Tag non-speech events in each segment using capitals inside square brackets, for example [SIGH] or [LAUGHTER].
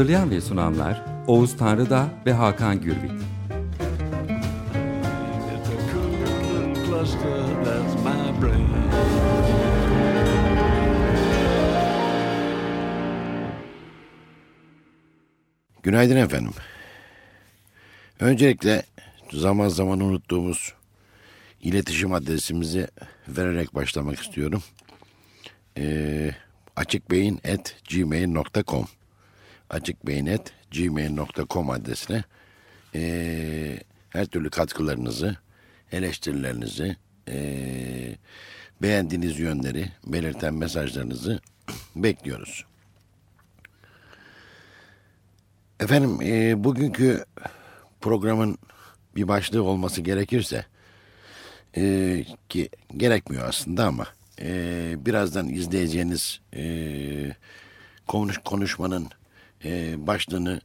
Hazırlayan ve sunanlar Oğuz Tanrıda ve Hakan Gürbüz. Günaydın efendim. Öncelikle zaman zaman unuttuğumuz iletişim adresimizi vererek başlamak istiyorum. Ee, açıkbeyin.gmail.com açıkbeyin.gmail.com adresine ee, her türlü katkılarınızı, eleştirilerinizi, ee, beğendiğiniz yönleri belirten mesajlarınızı [CLEARS THROAT] bekliyoruz. Efendim e, bugünkü programın bir başlığı olması gerekirse e, ki gerekmiyor aslında ama e, birazdan izleyeceğiniz e, konuş konuşmanın e, başlığını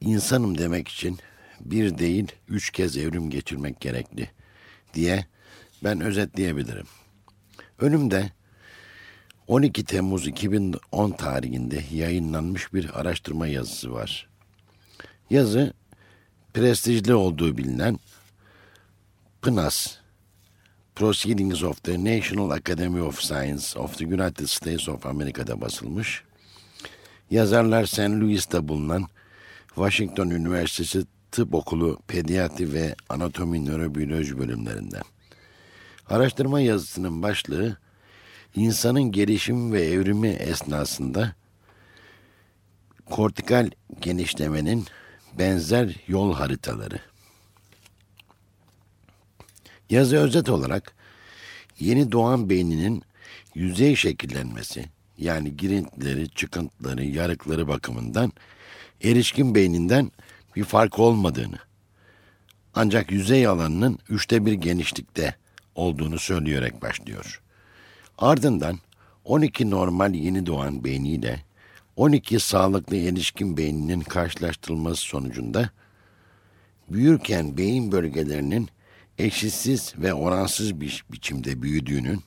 insanım demek için bir değil üç kez evrim geçirmek gerekli diye ben özetleyebilirim. Önümde 12 Temmuz 2010 tarihinde yayınlanmış bir araştırma yazısı var. Yazı prestijli olduğu bilinen PNAS Proceedings of the National Academy of Science of the United States of America'da basılmış. Yazarlar St. Louis'te bulunan Washington Üniversitesi Tıp Okulu Pediatri ve Anatomi Nörobiyoloji bölümlerinden. Araştırma yazısının başlığı insanın gelişim ve evrimi esnasında kortikal genişlemenin benzer yol haritaları. Yazı özet olarak yeni doğan beyninin yüzey şekillenmesi yani girintileri, çıkıntıları, yarıkları bakımından erişkin beyninden bir fark olmadığını ancak yüzey alanının üçte bir genişlikte olduğunu söyleyerek başlıyor. Ardından 12 normal yeni doğan beyniyle 12 sağlıklı erişkin beyninin karşılaştırılması sonucunda büyürken beyin bölgelerinin eşitsiz ve oransız bir biçimde büyüdüğünün,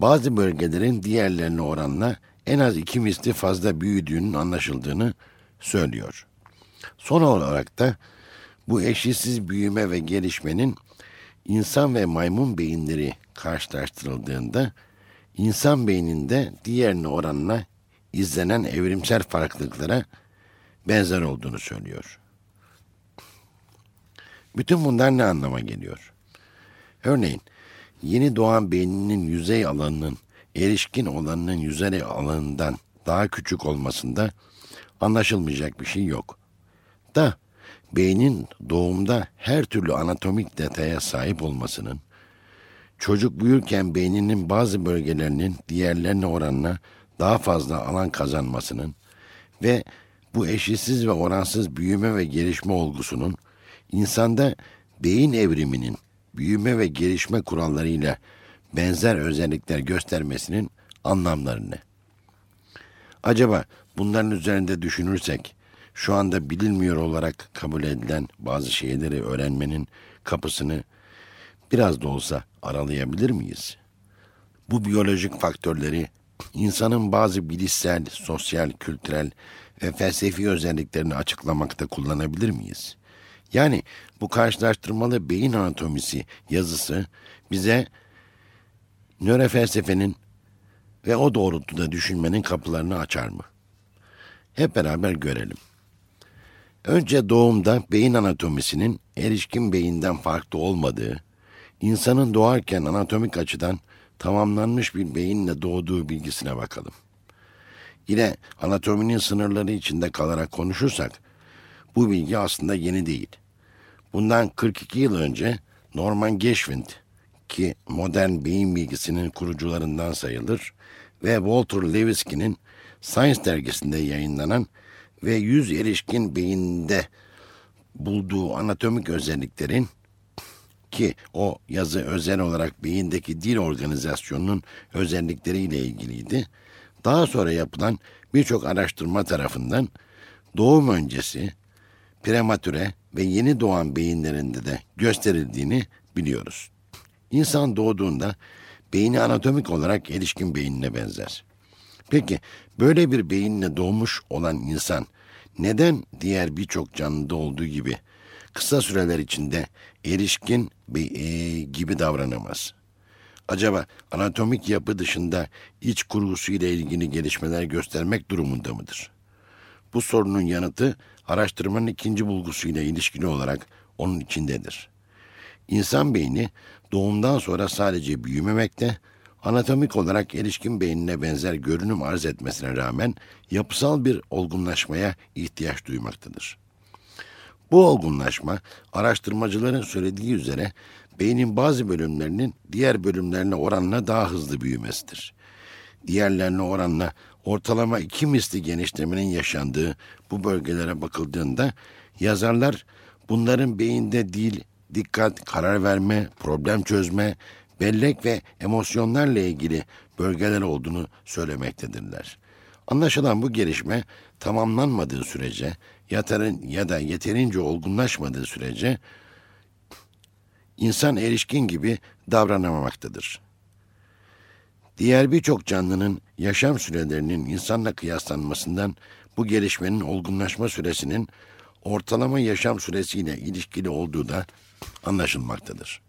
bazı bölgelerin diğerlerine oranla en az iki misli fazla büyüdüğünün anlaşıldığını söylüyor. Son olarak da bu eşitsiz büyüme ve gelişmenin insan ve maymun beyinleri karşılaştırıldığında insan beyninde diğerine oranla izlenen evrimsel farklılıklara benzer olduğunu söylüyor. Bütün bunlar ne anlama geliyor? Örneğin yeni doğan beyninin yüzey alanının erişkin olanının yüzey alanından daha küçük olmasında anlaşılmayacak bir şey yok. Da beynin doğumda her türlü anatomik detaya sahip olmasının, çocuk büyürken beyninin bazı bölgelerinin diğerlerine oranla daha fazla alan kazanmasının ve bu eşitsiz ve oransız büyüme ve gelişme olgusunun insanda beyin evriminin büyüme ve gelişme kurallarıyla benzer özellikler göstermesinin anlamları ne? Acaba bunların üzerinde düşünürsek şu anda bilinmiyor olarak kabul edilen bazı şeyleri öğrenmenin kapısını biraz da olsa aralayabilir miyiz? Bu biyolojik faktörleri insanın bazı bilişsel, sosyal, kültürel ve felsefi özelliklerini açıklamakta kullanabilir miyiz? Yani bu karşılaştırmalı beyin anatomisi yazısı bize nörofelsefenin ve o doğrultuda düşünmenin kapılarını açar mı? Hep beraber görelim. Önce doğumda beyin anatomisinin erişkin beyinden farklı olmadığı, insanın doğarken anatomik açıdan tamamlanmış bir beyinle doğduğu bilgisine bakalım. Yine anatominin sınırları içinde kalarak konuşursak, bu bilgi aslında yeni değil. Bundan 42 yıl önce Norman Geschwind ki modern beyin bilgisinin kurucularından sayılır ve Walter Lewinski'nin Science dergisinde yayınlanan ve yüz erişkin beyinde bulduğu anatomik özelliklerin ki o yazı özel olarak beyindeki dil organizasyonunun özellikleriyle ilgiliydi. Daha sonra yapılan birçok araştırma tarafından doğum öncesi, prematüre ve yeni doğan beyinlerinde de gösterildiğini biliyoruz. İnsan doğduğunda beyni anatomik olarak erişkin beynine benzer. Peki böyle bir beyinle doğmuş olan insan neden diğer birçok canlıda olduğu gibi kısa süreler içinde erişkin e, gibi davranamaz? Acaba anatomik yapı dışında iç kurgusu ile ilgili gelişmeler göstermek durumunda mıdır? Bu sorunun yanıtı araştırmanın ikinci bulgusuyla ilişkili olarak onun içindedir. İnsan beyni doğumdan sonra sadece büyümemekte, anatomik olarak erişkin beynine benzer görünüm arz etmesine rağmen yapısal bir olgunlaşmaya ihtiyaç duymaktadır. Bu olgunlaşma araştırmacıların söylediği üzere beynin bazı bölümlerinin diğer bölümlerine oranla daha hızlı büyümesidir. Diğerlerine oranla ortalama iki misli genişlemenin yaşandığı bu bölgelere bakıldığında yazarlar bunların beyinde dil, dikkat, karar verme, problem çözme, bellek ve emosyonlarla ilgili bölgeler olduğunu söylemektedirler. Anlaşılan bu gelişme tamamlanmadığı sürece yatarın ya da yeterince olgunlaşmadığı sürece insan erişkin gibi davranamamaktadır. Diğer birçok canlının yaşam sürelerinin insanla kıyaslanmasından bu gelişmenin olgunlaşma süresinin ortalama yaşam süresiyle ilişkili olduğu da anlaşılmaktadır.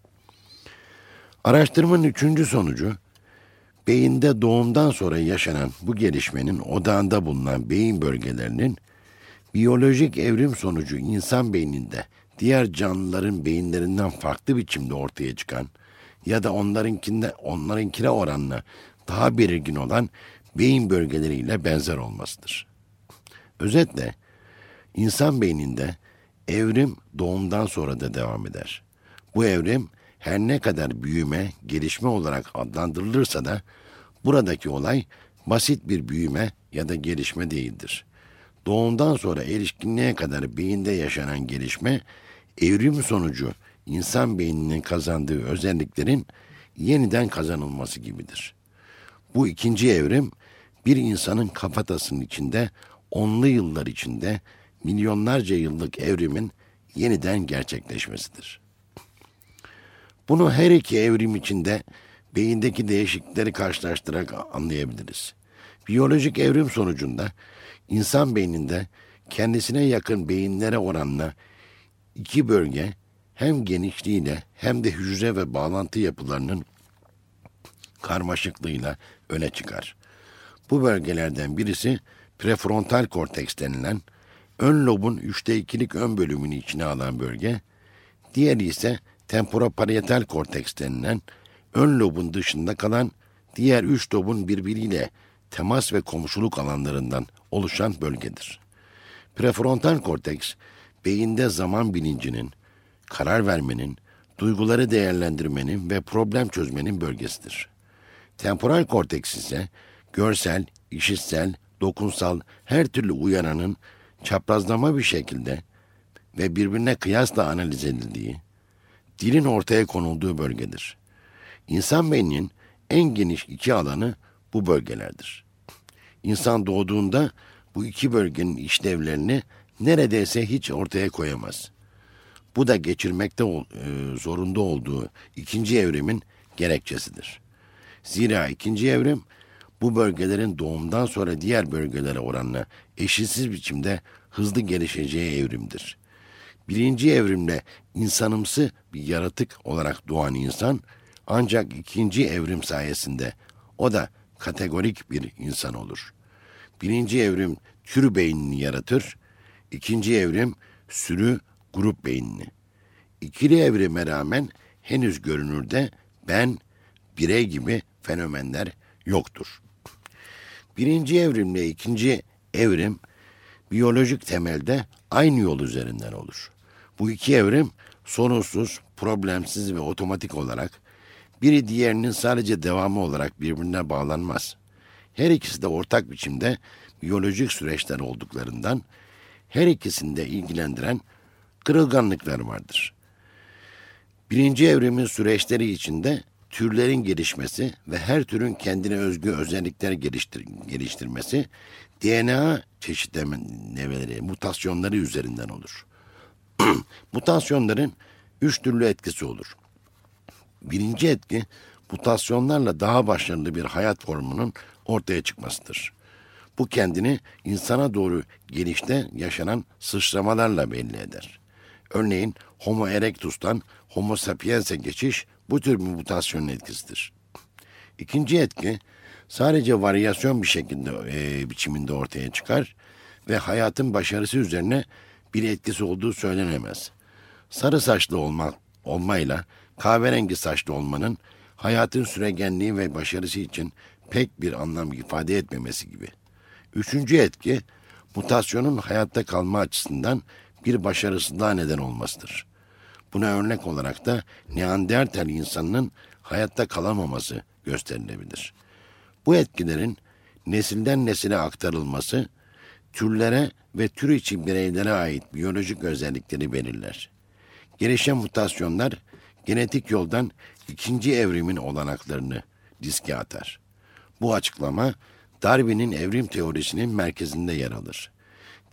Araştırmanın üçüncü sonucu, beyinde doğumdan sonra yaşanan bu gelişmenin odağında bulunan beyin bölgelerinin biyolojik evrim sonucu insan beyninde diğer canlıların beyinlerinden farklı biçimde ortaya çıkan ya da onlarınkinde onlarınkine oranla daha belirgin olan beyin bölgeleriyle benzer olmasıdır. Özetle insan beyninde evrim doğumdan sonra da devam eder. Bu evrim her ne kadar büyüme, gelişme olarak adlandırılırsa da buradaki olay basit bir büyüme ya da gelişme değildir. Doğumdan sonra erişkinliğe kadar beyinde yaşanan gelişme evrim sonucu insan beyninin kazandığı özelliklerin yeniden kazanılması gibidir. Bu ikinci evrim bir insanın kafatasının içinde onlu yıllar içinde milyonlarca yıllık evrimin yeniden gerçekleşmesidir. Bunu her iki evrim içinde beyindeki değişiklikleri karşılaştırarak anlayabiliriz. Biyolojik evrim sonucunda insan beyninde kendisine yakın beyinlere oranla iki bölge hem genişliğiyle hem de hücre ve bağlantı yapılarının karmaşıklığıyla öne çıkar. Bu bölgelerden birisi prefrontal korteks denilen ön lobun üçte ikilik ön bölümünü içine alan bölge, diğeri ise temporoparietal korteks denilen ön lobun dışında kalan diğer üç lobun birbiriyle temas ve komşuluk alanlarından oluşan bölgedir. Prefrontal korteks, beyinde zaman bilincinin, karar vermenin, duyguları değerlendirmenin ve problem çözmenin bölgesidir. Temporal korteks ise görsel, işitsel, dokunsal her türlü uyaranın çaprazlama bir şekilde ve birbirine kıyasla analiz edildiği, dilin ortaya konulduğu bölgedir. İnsan beyninin en geniş iki alanı bu bölgelerdir. İnsan doğduğunda bu iki bölgenin işlevlerini neredeyse hiç ortaya koyamaz. Bu da geçirmekte e, zorunda olduğu ikinci evrimin gerekçesidir. Zira ikinci evrim bu bölgelerin doğumdan sonra diğer bölgelere oranla eşitsiz biçimde hızlı gelişeceği evrimdir. Birinci evrimle insanımsı bir yaratık olarak doğan insan ancak ikinci evrim sayesinde o da kategorik bir insan olur. Birinci evrim tür beynini yaratır, ikinci evrim sürü grup beynini. İkili evrime rağmen henüz görünürde ben, birey gibi fenomenler yoktur. Birinci evrimle ikinci evrim biyolojik temelde aynı yol üzerinden olur. Bu iki evrim sorunsuz, problemsiz ve otomatik olarak biri diğerinin sadece devamı olarak birbirine bağlanmaz. her ikisi de ortak biçimde biyolojik süreçler olduklarından her ikisini de ilgilendiren kırılganlıklar vardır. Birinci evrimin süreçleri içinde türlerin gelişmesi ve her türün kendine özgü özellikler geliştir geliştirmesi DNA çeşitlemeleri, mutasyonları üzerinden olur. [CLEARS THROAT] Mutasyonların üç türlü etkisi olur. Birinci etki mutasyonlarla daha başarılı bir hayat formunun ortaya çıkmasıdır. Bu kendini insana doğru gelişte yaşanan sıçramalarla belli eder. Örneğin Homo erectus'tan Homo sapiens'e geçiş bu tür bir mutasyonun etkisidir. İkinci etki sadece varyasyon bir şekilde e, biçiminde ortaya çıkar ve hayatın başarısı üzerine bir etkisi olduğu söylenemez. Sarı saçlı olma, olmayla kahverengi saçlı olmanın hayatın süregenliği ve başarısı için pek bir anlam ifade etmemesi gibi. Üçüncü etki mutasyonun hayatta kalma açısından bir başarısızlığa neden olmasıdır. Buna örnek olarak da Neandertal insanının hayatta kalamaması gösterilebilir. Bu etkilerin nesilden nesile aktarılması türlere ve tür içi bireylere ait biyolojik özellikleri belirler. Gelişen mutasyonlar genetik yoldan ikinci evrimin olanaklarını diske atar. Bu açıklama Darwin'in evrim teorisinin merkezinde yer alır.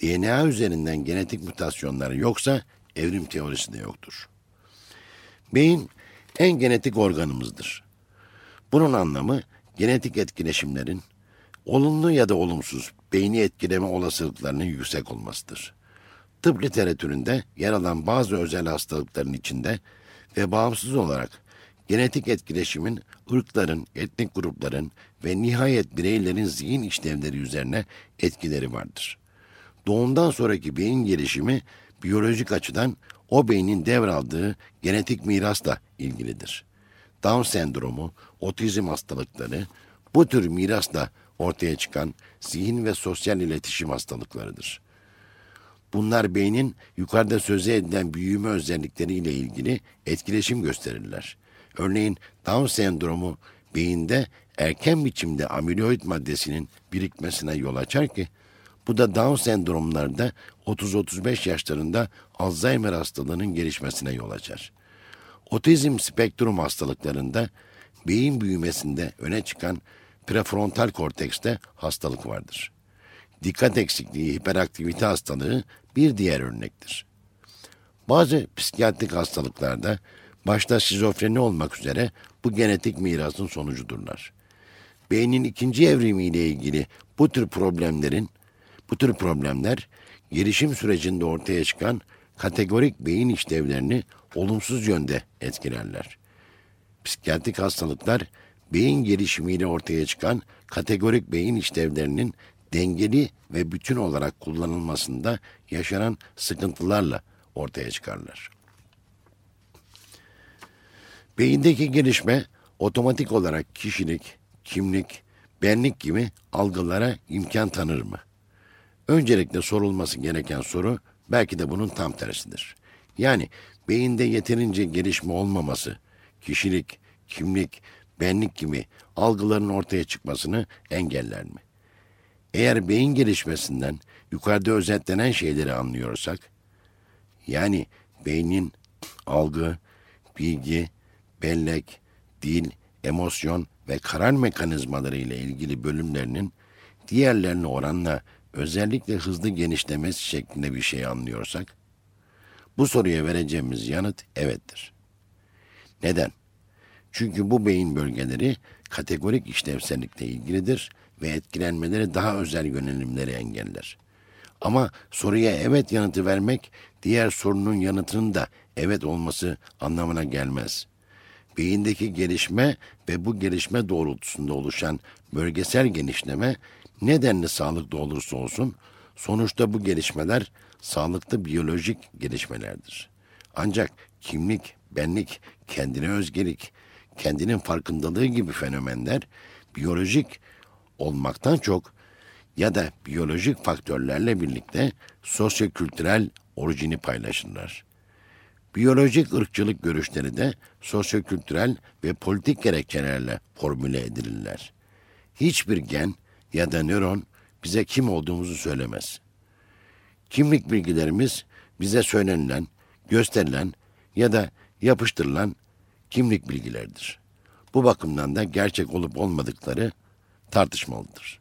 DNA üzerinden genetik mutasyonlar yoksa evrim teorisi de yoktur. Beyin en genetik organımızdır. Bunun anlamı genetik etkileşimlerin olumlu ya da olumsuz beyni etkileme olasılıklarının yüksek olmasıdır. Tıp literatüründe yer alan bazı özel hastalıkların içinde ve bağımsız olarak genetik etkileşimin ırkların, etnik grupların ve nihayet bireylerin zihin işlevleri üzerine etkileri vardır. Doğumdan sonraki beyin gelişimi biyolojik açıdan o beynin devraldığı genetik mirasla ilgilidir. Down sendromu, otizm hastalıkları bu tür mirasla ortaya çıkan zihin ve sosyal iletişim hastalıklarıdır. Bunlar beynin yukarıda söze edilen büyüme özellikleriyle ilgili etkileşim gösterirler. Örneğin Down sendromu beyinde erken biçimde amiloid maddesinin birikmesine yol açar ki bu da Down sendromlarda 30-35 yaşlarında Alzheimer hastalığının gelişmesine yol açar. Otizm spektrum hastalıklarında beyin büyümesinde öne çıkan prefrontal kortekste hastalık vardır. Dikkat eksikliği hiperaktivite hastalığı bir diğer örnektir. Bazı psikiyatrik hastalıklarda başta şizofreni olmak üzere bu genetik mirasın sonucudurlar. Beynin ikinci evrimiyle ilgili bu tür problemlerin bu tür problemler gelişim sürecinde ortaya çıkan kategorik beyin işlevlerini olumsuz yönde etkilerler. Psikiyatrik hastalıklar beyin gelişimiyle ortaya çıkan kategorik beyin işlevlerinin dengeli ve bütün olarak kullanılmasında yaşanan sıkıntılarla ortaya çıkarlar. Beyindeki gelişme otomatik olarak kişilik, kimlik, benlik gibi algılara imkan tanır mı? Öncelikle sorulması gereken soru belki de bunun tam tersidir. Yani beyinde yeterince gelişme olmaması, kişilik, kimlik, benlik gibi algıların ortaya çıkmasını engeller mi? Eğer beyin gelişmesinden yukarıda özetlenen şeyleri anlıyorsak, yani beynin algı, bilgi, bellek, dil, emosyon ve karar mekanizmaları ile ilgili bölümlerinin diğerlerine oranla özellikle hızlı genişlemesi şeklinde bir şey anlıyorsak, bu soruya vereceğimiz yanıt evettir. Neden? Çünkü bu beyin bölgeleri kategorik işlevsellikle ilgilidir ve etkilenmeleri daha özel yönelimleri engeller. Ama soruya evet yanıtı vermek diğer sorunun yanıtının da evet olması anlamına gelmez. Beyindeki gelişme ve bu gelişme doğrultusunda oluşan bölgesel genişleme nedenli sağlıklı olursa olsun sonuçta bu gelişmeler sağlıklı biyolojik gelişmelerdir. Ancak kimlik, benlik, kendine özgelik, kendinin farkındalığı gibi fenomenler biyolojik olmaktan çok ya da biyolojik faktörlerle birlikte sosyokültürel orijini paylaşırlar. Biyolojik ırkçılık görüşleri de sosyokültürel ve politik gerekçelerle formüle edilirler. Hiçbir gen ya da nöron bize kim olduğumuzu söylemez. Kimlik bilgilerimiz bize söylenilen, gösterilen ya da yapıştırılan kimlik bilgileridir. Bu bakımdan da gerçek olup olmadıkları tartışmalıdır.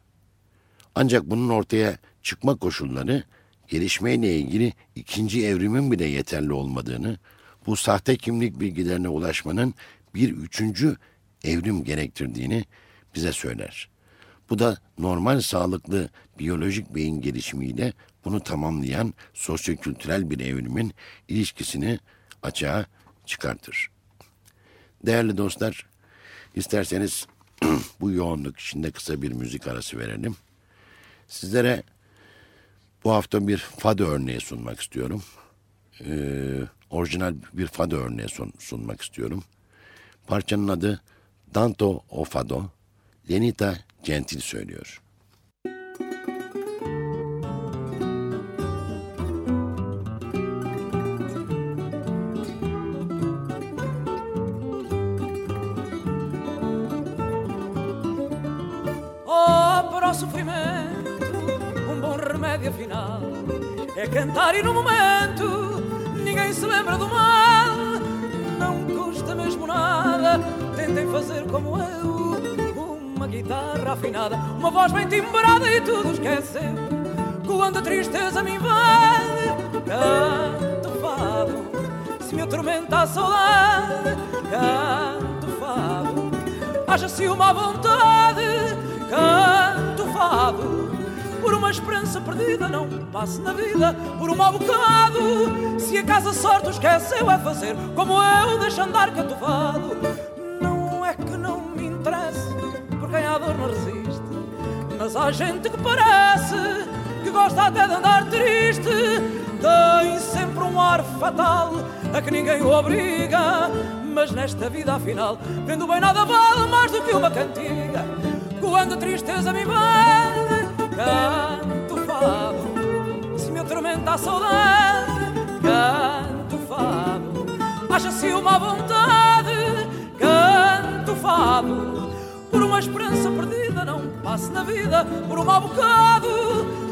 Ancak bunun ortaya çıkma koşulları gelişmeyle ilgili ikinci evrimin bile yeterli olmadığını, bu sahte kimlik bilgilerine ulaşmanın bir üçüncü evrim gerektirdiğini bize söyler. Bu da normal sağlıklı biyolojik beyin gelişimiyle bunu tamamlayan sosyokültürel bir evrimin ilişkisini açığa çıkartır. Değerli dostlar, isterseniz [CLEARS THROAT] bu yoğunluk içinde kısa bir müzik arası verelim. Sizlere bu hafta bir fado örneği sunmak istiyorum. Ee, orijinal bir fado örneği sun, sunmak istiyorum. Parçanın adı Danto o Fado. Lenita Gentil söylüyor. Oh, sofrimento, um bom remédio afinal é cantar e no momento ninguém se lembra do mal. Não custa mesmo nada, tentem fazer como eu. Guitarra afinada, uma voz bem timbrada e tudo esqueceu. Quando a tristeza me invade, canto fado. Se me atormenta a saudade, canto fado. Haja-se uma vontade, canto fado. Por uma esperança perdida, não passo na vida por um mau bocado. Se a casa sorte o esqueceu, é fazer como eu, deixa andar canto fado. Mas há gente que parece que gosta até de andar triste. Tem sempre um ar fatal a que ninguém o obriga. Mas nesta vida, afinal, vendo bem nada vale mais do que uma cantiga. Quando a tristeza me invade, canto fado. Se me atormenta a saudade, canto fado. Acha-se uma vontade, canto fado. Por uma esperança perdida, não passo na vida por um mau bocado.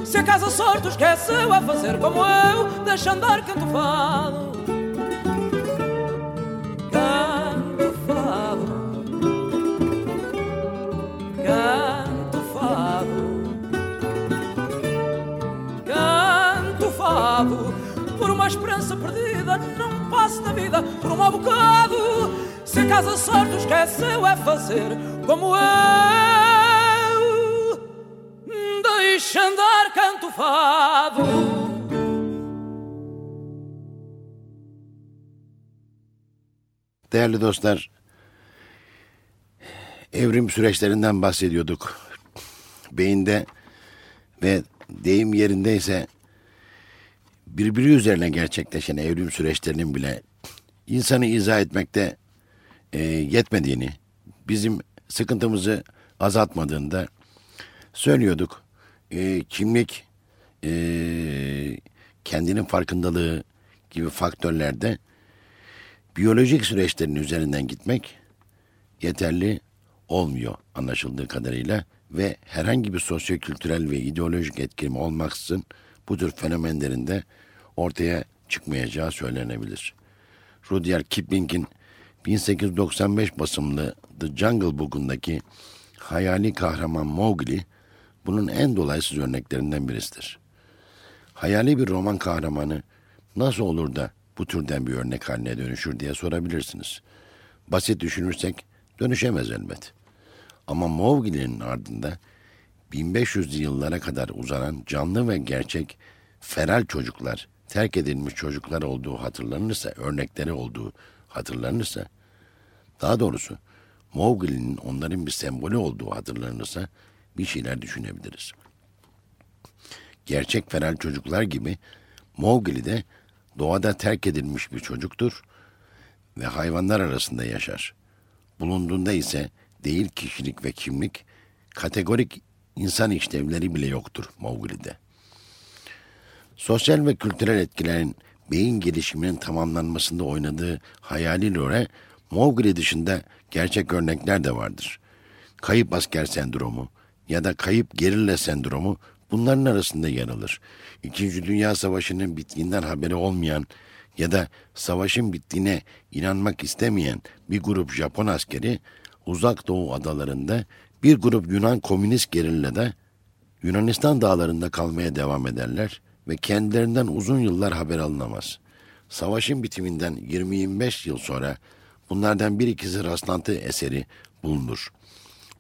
Se a casa sorte esqueceu a fazer como eu, deixa andar canto fado. Canto fado. Canto fado. Canto fado. Por uma esperança perdida, não passo na vida por um mau bocado. Se a casa sorte esqueceu, é fazer como eu. Deixa canto fado. Değerli dostlar, evrim süreçlerinden bahsediyorduk. Beyinde ve deyim yerindeyse birbiri üzerine gerçekleşen evrim süreçlerinin bile insanı izah etmekte e, yetmediğini, bizim sıkıntımızı azaltmadığında söylüyorduk. E, kimlik, e, kendinin farkındalığı gibi faktörlerde biyolojik süreçlerin üzerinden gitmek yeterli olmuyor anlaşıldığı kadarıyla ve herhangi bir sosyokültürel ve ideolojik etkileme olmaksızın bu tür fenomenlerin de ortaya çıkmayacağı söylenebilir. Rudyard Kipling'in 1895 basımlı The Jungle Book'undaki hayali kahraman Mowgli bunun en dolaysız örneklerinden birisidir. Hayali bir roman kahramanı nasıl olur da bu türden bir örnek haline dönüşür diye sorabilirsiniz. Basit düşünürsek dönüşemez elbet. Ama Mowgli'nin ardında 1500 yıllara kadar uzanan canlı ve gerçek feral çocuklar, terk edilmiş çocuklar olduğu hatırlanırsa, örnekleri olduğu hatırlanırsa, daha doğrusu Mowgli'nin onların bir sembolü olduğu hatırlanırsa bir şeyler düşünebiliriz. Gerçek feral çocuklar gibi Mowgli de doğada terk edilmiş bir çocuktur ve hayvanlar arasında yaşar. Bulunduğunda ise değil kişilik ve kimlik, kategorik insan işlevleri bile yoktur Mowgli'de. Sosyal ve kültürel etkilerin beyin gelişiminin tamamlanmasında oynadığı hayali role Mowgli dışında gerçek örnekler de vardır. Kayıp asker sendromu, ya da kayıp gerilla sendromu bunların arasında yer alır. İkinci Dünya Savaşı'nın bittiğinden haberi olmayan ya da savaşın bittiğine inanmak istemeyen bir grup Japon askeri uzak doğu adalarında bir grup Yunan komünist gerillada Yunanistan dağlarında kalmaya devam ederler ve kendilerinden uzun yıllar haber alınamaz. Savaşın bitiminden 20-25 yıl sonra bunlardan bir ikisi rastlantı eseri bulunur.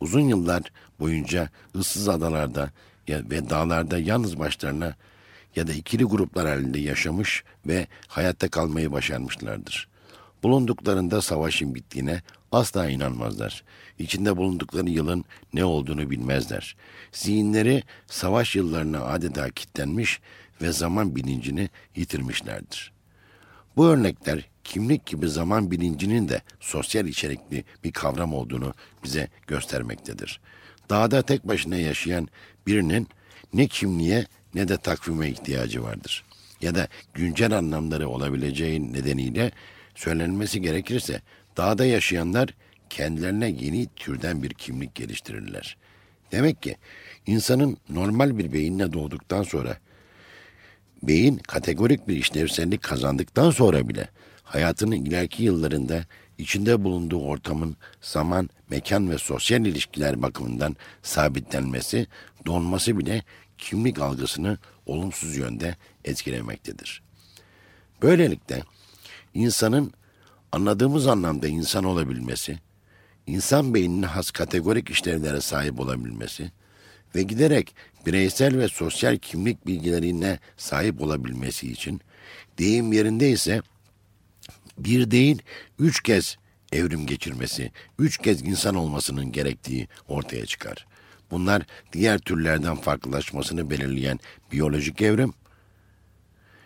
Uzun yıllar boyunca ıssız adalarda ve dağlarda yalnız başlarına ya da ikili gruplar halinde yaşamış ve hayatta kalmayı başarmışlardır. Bulunduklarında savaşın bittiğine asla inanmazlar. İçinde bulundukları yılın ne olduğunu bilmezler. Zihinleri savaş yıllarına adeta kilitlenmiş ve zaman bilincini yitirmişlerdir. Bu örnekler kimlik gibi zaman bilincinin de sosyal içerikli bir kavram olduğunu bize göstermektedir. Dağda tek başına yaşayan birinin ne kimliğe ne de takvime ihtiyacı vardır. Ya da güncel anlamları olabileceği nedeniyle söylenmesi gerekirse dağda yaşayanlar kendilerine yeni türden bir kimlik geliştirirler. Demek ki insanın normal bir beyinle doğduktan sonra beyin kategorik bir işlevsellik kazandıktan sonra bile hayatının ileriki yıllarında içinde bulunduğu ortamın zaman, mekan ve sosyal ilişkiler bakımından sabitlenmesi, donması bile kimlik algısını olumsuz yönde etkilemektedir. Böylelikle insanın anladığımız anlamda insan olabilmesi, insan beyninin has kategorik işlevlere sahip olabilmesi ve giderek bireysel ve sosyal kimlik bilgilerine sahip olabilmesi için deyim yerinde ise bir değil üç kez evrim geçirmesi, üç kez insan olmasının gerektiği ortaya çıkar. Bunlar diğer türlerden farklılaşmasını belirleyen biyolojik evrim,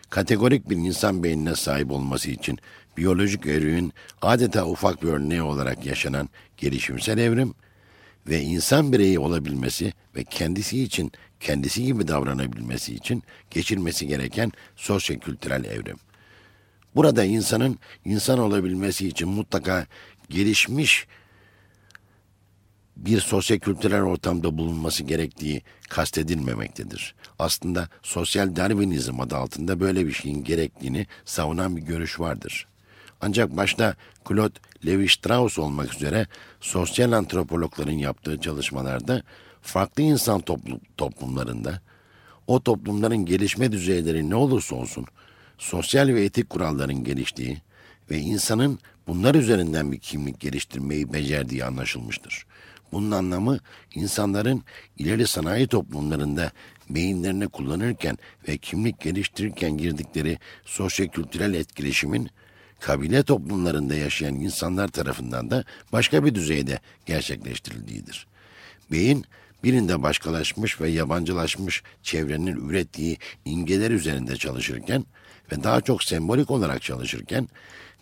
kategorik bir insan beynine sahip olması için biyolojik evrimin adeta ufak bir örneği olarak yaşanan gelişimsel evrim ve insan bireyi olabilmesi ve kendisi için kendisi gibi davranabilmesi için geçirmesi gereken sosyo-kültürel evrim. Burada insanın insan olabilmesi için mutlaka gelişmiş bir sosyokültürel ortamda bulunması gerektiği kastedilmemektedir. Aslında sosyal Darwinizm adı altında böyle bir şeyin gerektiğini savunan bir görüş vardır. Ancak başta Claude Levi-Strauss olmak üzere sosyal antropologların yaptığı çalışmalarda farklı insan toplum, toplumlarında o toplumların gelişme düzeyleri ne olursa olsun sosyal ve etik kuralların geliştiği ve insanın bunlar üzerinden bir kimlik geliştirmeyi becerdiği anlaşılmıştır. Bunun anlamı insanların ileri sanayi toplumlarında beyinlerini kullanırken ve kimlik geliştirirken girdikleri sosyokültürel etkileşimin kabile toplumlarında yaşayan insanlar tarafından da başka bir düzeyde gerçekleştirildiğidir. Beyin birinde başkalaşmış ve yabancılaşmış çevrenin ürettiği imgeler üzerinde çalışırken ve daha çok sembolik olarak çalışırken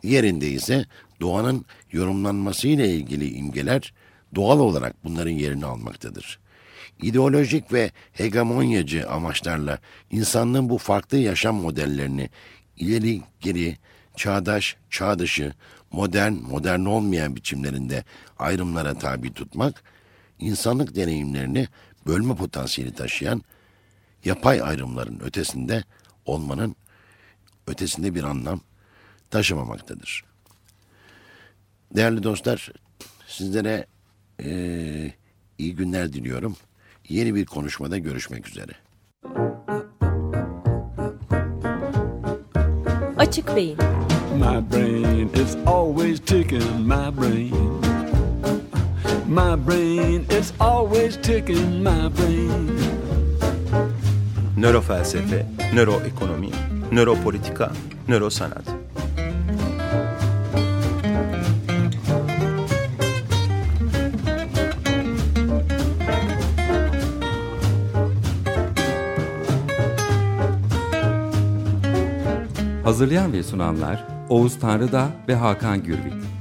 diğerinde ise doğanın yorumlanması ile ilgili imgeler doğal olarak bunların yerini almaktadır. İdeolojik ve hegemonyacı amaçlarla insanlığın bu farklı yaşam modellerini ileri geri, çağdaş, çağ dışı, modern, modern olmayan biçimlerinde ayrımlara tabi tutmak, insanlık deneyimlerini bölme potansiyeli taşıyan yapay ayrımların ötesinde olmanın ötesinde bir anlam taşımamaktadır. Değerli dostlar, sizlere ee, iyi günler diliyorum. Yeni bir konuşmada görüşmek üzere. Açık Beyin My brain is always ticking, my brain. My brain is always ticking, my brain. Nörofelsefe, nöroekonomi, nöropolitika, nörosanat. Hazırlayan ve sunanlar Oğuz Tanrıda ve Hakan Gürbüz.